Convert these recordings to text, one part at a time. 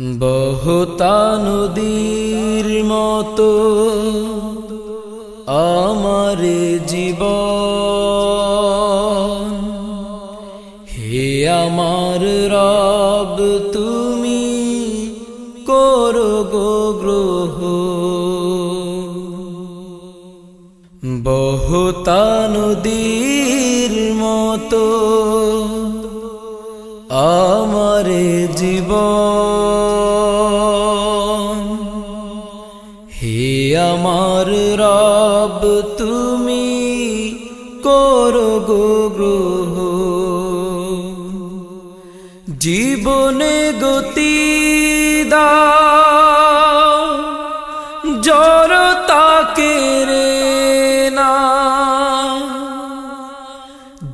বহুতা নদীর মতো আমার জীবন। হে আমার রব, তুমি করো গো গ্রহ। বহুতা নদীর মতো আমার জীবন। আমার রব তুমি করো গো গ্রহ। জীবনে গতি জড়তাকে রে না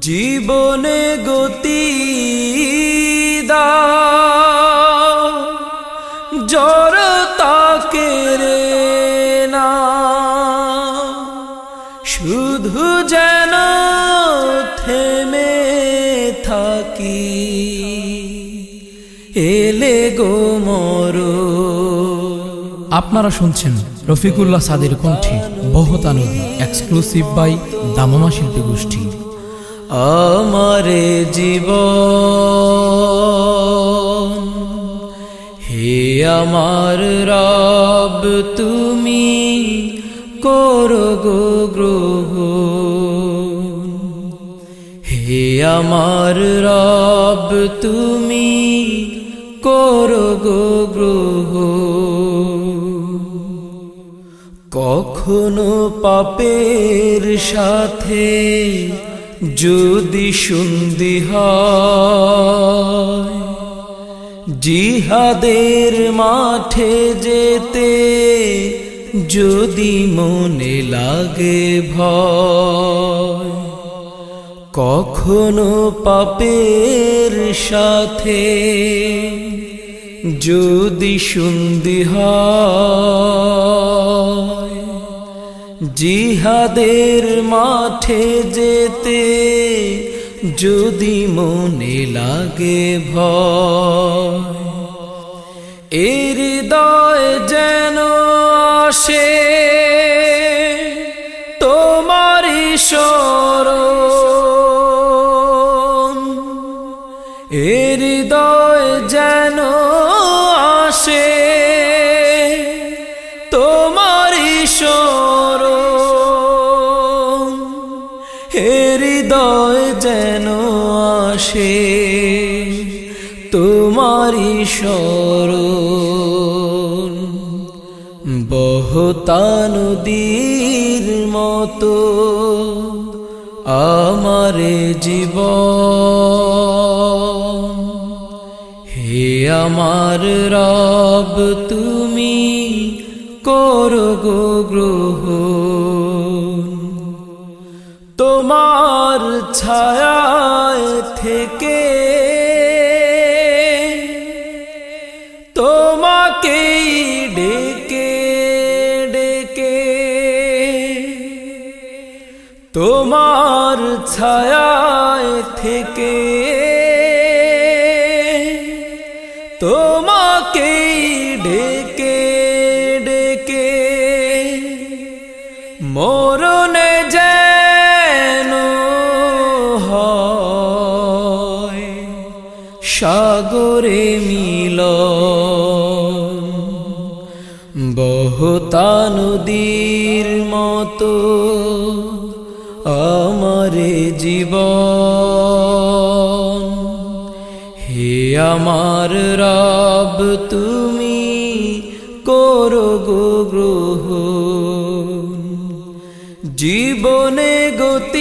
জীবনে গতি এলে গো মরো। আপনারা শুনছেন রফিকুল্লাহ সাদের কণ্ঠে বহতা নদী এক্সক্লুসিভ বাই দামামা শিল্পী গোষ্ঠী আমারে জীব হে আমার রব তুমি করো গো গ্রহ হে আমার রব তুমি করো গো গ্রহ। কখনো পাপের সাথে যদি সুন্দি হয়, জিহাদের মাঠে যেতে যদি মনে লাগে ভয়। কখনো পাপের সাথে যদি সুন্দি জিহাদের মাঠে যেতে যদি মনে লাগে ভয় হৃদয় যেন আসে তোমার স্মরণ স্মরণ হৃদয় যেন আসে তোমার স্মরণ। বহুতা নদীর মতো আমার জীবন, হে আমার রব, তুমি করো গো গ্রহ তোমার ছায়ায় থেকে তোমাকেই ডেকে ডেকে। তোমার ছায়ায় থেকে তোমাকেই বহুতা মতো আমারে জীবন। হে আমার রব তুমি করো গো গ্রহ জীবনে গতি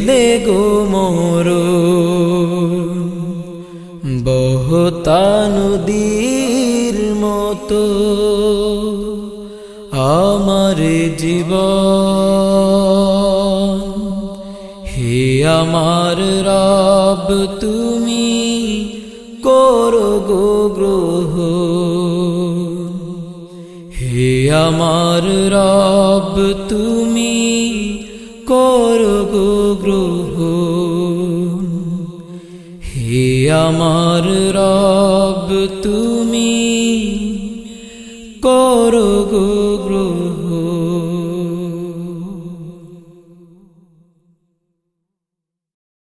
এলে গো মোর। বহুতা নদীর মতো আমার জীবন। হে আমার রব, তুমি করো গো গ্রহ। হে আমার রব, তুমি করো গো গ্রহ। হে আমার রব তুমি করো গ্রহ।